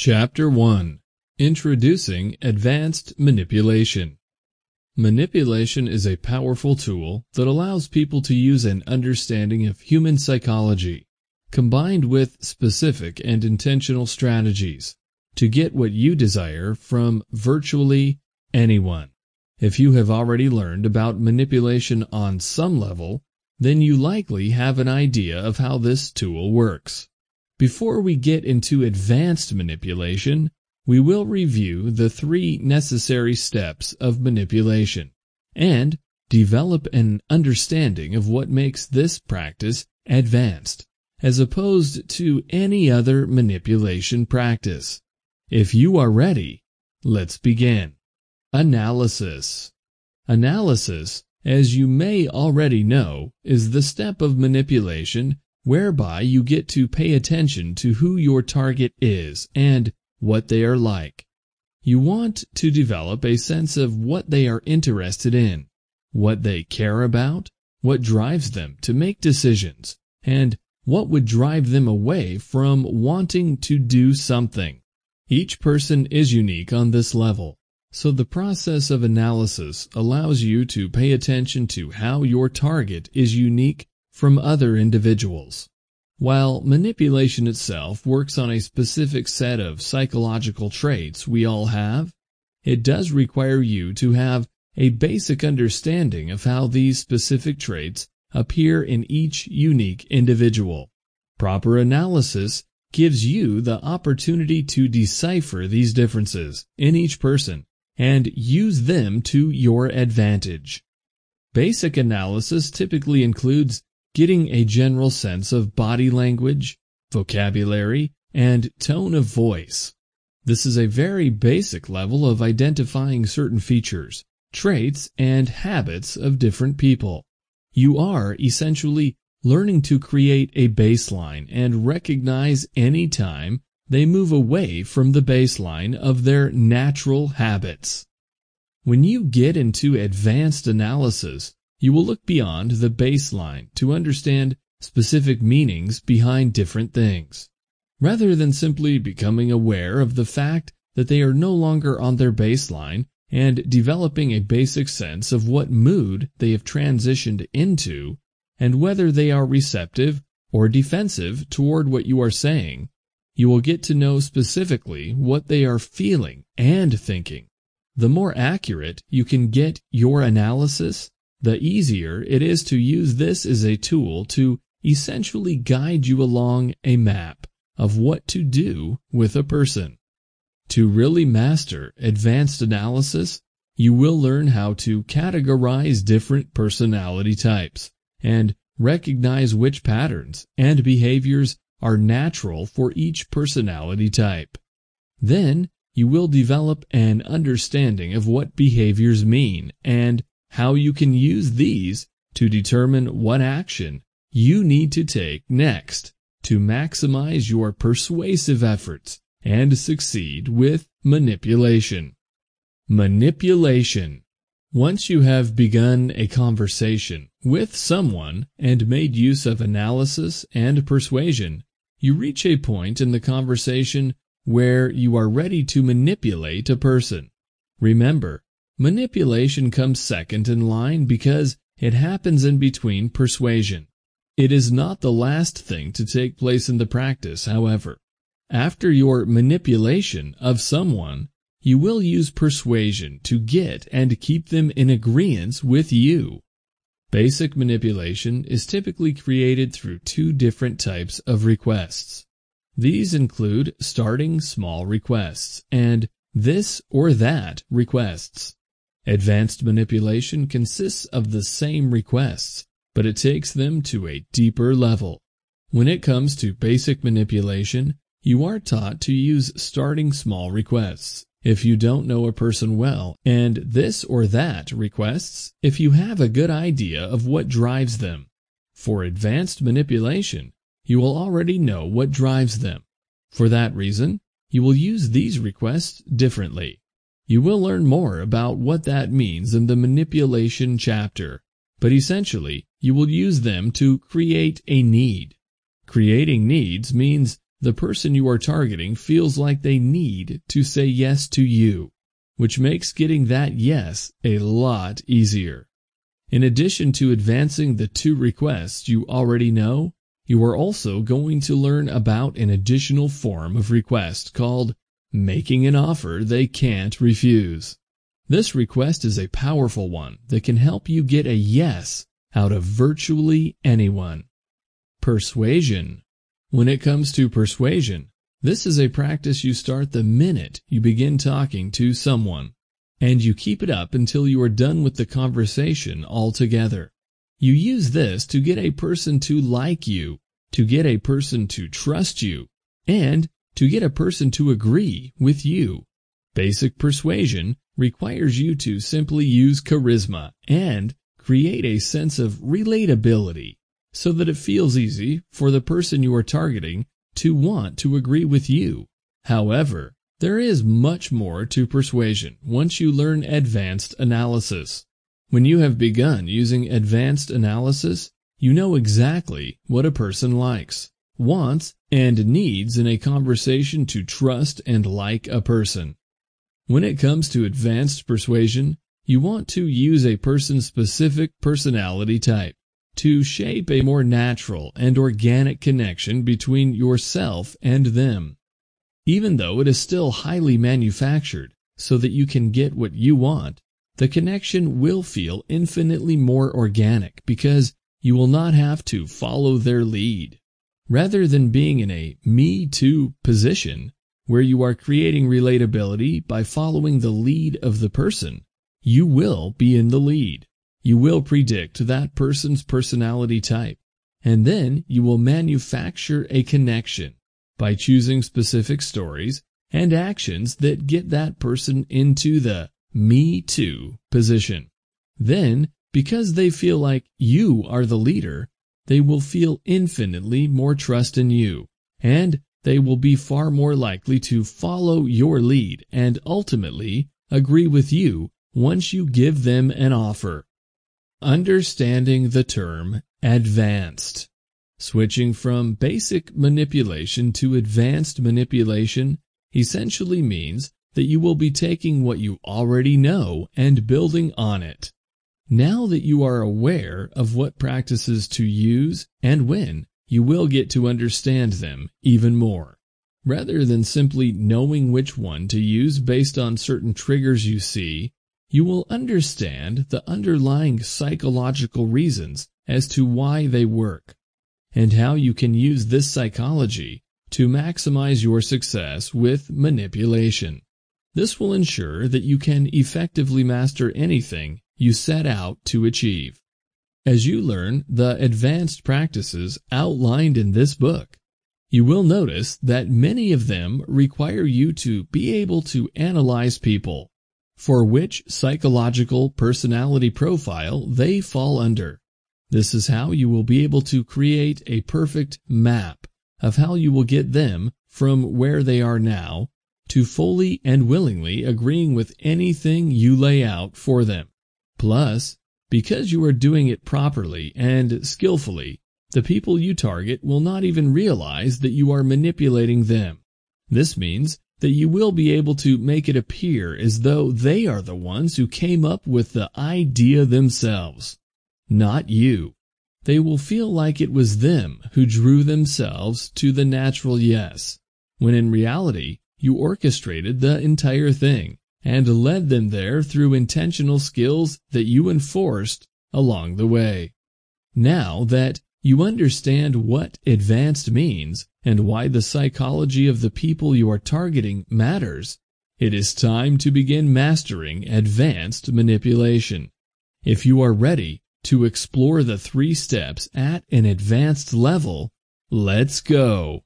Chapter 1 Introducing Advanced Manipulation Manipulation is a powerful tool that allows people to use an understanding of human psychology, combined with specific and intentional strategies, to get what you desire from virtually anyone. If you have already learned about manipulation on some level, then you likely have an idea of how this tool works. Before we get into advanced manipulation, we will review the three necessary steps of manipulation and develop an understanding of what makes this practice advanced as opposed to any other manipulation practice. If you are ready, let's begin. Analysis. Analysis, as you may already know, is the step of manipulation whereby you get to pay attention to who your target is and what they are like. You want to develop a sense of what they are interested in, what they care about, what drives them to make decisions, and what would drive them away from wanting to do something. Each person is unique on this level, so the process of analysis allows you to pay attention to how your target is unique from other individuals. While manipulation itself works on a specific set of psychological traits we all have, it does require you to have a basic understanding of how these specific traits appear in each unique individual. Proper analysis gives you the opportunity to decipher these differences in each person and use them to your advantage. Basic analysis typically includes getting a general sense of body language, vocabulary, and tone of voice. This is a very basic level of identifying certain features, traits, and habits of different people. You are essentially learning to create a baseline and recognize any time they move away from the baseline of their natural habits. When you get into advanced analysis, you will look beyond the baseline to understand specific meanings behind different things. Rather than simply becoming aware of the fact that they are no longer on their baseline and developing a basic sense of what mood they have transitioned into and whether they are receptive or defensive toward what you are saying, you will get to know specifically what they are feeling and thinking. The more accurate you can get your analysis, the easier it is to use this as a tool to essentially guide you along a map of what to do with a person. To really master advanced analysis, you will learn how to categorize different personality types and recognize which patterns and behaviors are natural for each personality type. Then you will develop an understanding of what behaviors mean and how you can use these to determine what action you need to take next to maximize your persuasive efforts and succeed with manipulation. Manipulation. Once you have begun a conversation with someone and made use of analysis and persuasion, you reach a point in the conversation where you are ready to manipulate a person. Remember, Manipulation comes second in line because it happens in between persuasion. It is not the last thing to take place in the practice, however. After your manipulation of someone, you will use persuasion to get and keep them in agreement with you. Basic manipulation is typically created through two different types of requests. These include starting small requests and this or that requests. Advanced manipulation consists of the same requests, but it takes them to a deeper level. When it comes to basic manipulation, you are taught to use starting small requests if you don't know a person well, and this or that requests if you have a good idea of what drives them. For advanced manipulation, you will already know what drives them. For that reason, you will use these requests differently. You will learn more about what that means in the manipulation chapter, but essentially you will use them to create a need. Creating needs means the person you are targeting feels like they need to say yes to you, which makes getting that yes a lot easier. In addition to advancing the two requests you already know, you are also going to learn about an additional form of request called making an offer they can't refuse. This request is a powerful one that can help you get a yes out of virtually anyone. Persuasion. When it comes to persuasion, this is a practice you start the minute you begin talking to someone, and you keep it up until you are done with the conversation altogether. You use this to get a person to like you, to get a person to trust you, and to get a person to agree with you. Basic persuasion requires you to simply use charisma and create a sense of relatability so that it feels easy for the person you are targeting to want to agree with you. However, there is much more to persuasion once you learn advanced analysis. When you have begun using advanced analysis, you know exactly what a person likes, wants, and needs in a conversation to trust and like a person. When it comes to advanced persuasion, you want to use a person's specific personality type to shape a more natural and organic connection between yourself and them. Even though it is still highly manufactured so that you can get what you want, the connection will feel infinitely more organic because you will not have to follow their lead. Rather than being in a me too position where you are creating relatability by following the lead of the person, you will be in the lead. You will predict that person's personality type, and then you will manufacture a connection by choosing specific stories and actions that get that person into the me too position. Then, because they feel like you are the leader, they will feel infinitely more trust in you, and they will be far more likely to follow your lead and ultimately agree with you once you give them an offer. Understanding the term advanced. Switching from basic manipulation to advanced manipulation essentially means that you will be taking what you already know and building on it. Now that you are aware of what practices to use and when, you will get to understand them even more. Rather than simply knowing which one to use based on certain triggers you see, you will understand the underlying psychological reasons as to why they work, and how you can use this psychology to maximize your success with manipulation. This will ensure that you can effectively master anything you set out to achieve. As you learn the advanced practices outlined in this book, you will notice that many of them require you to be able to analyze people, for which psychological personality profile they fall under. This is how you will be able to create a perfect map of how you will get them from where they are now to fully and willingly agreeing with anything you lay out for them. Plus, because you are doing it properly and skillfully, the people you target will not even realize that you are manipulating them. This means that you will be able to make it appear as though they are the ones who came up with the idea themselves, not you. They will feel like it was them who drew themselves to the natural yes, when in reality you orchestrated the entire thing and led them there through intentional skills that you enforced along the way. Now that you understand what advanced means and why the psychology of the people you are targeting matters, it is time to begin mastering advanced manipulation. If you are ready to explore the three steps at an advanced level, let's go!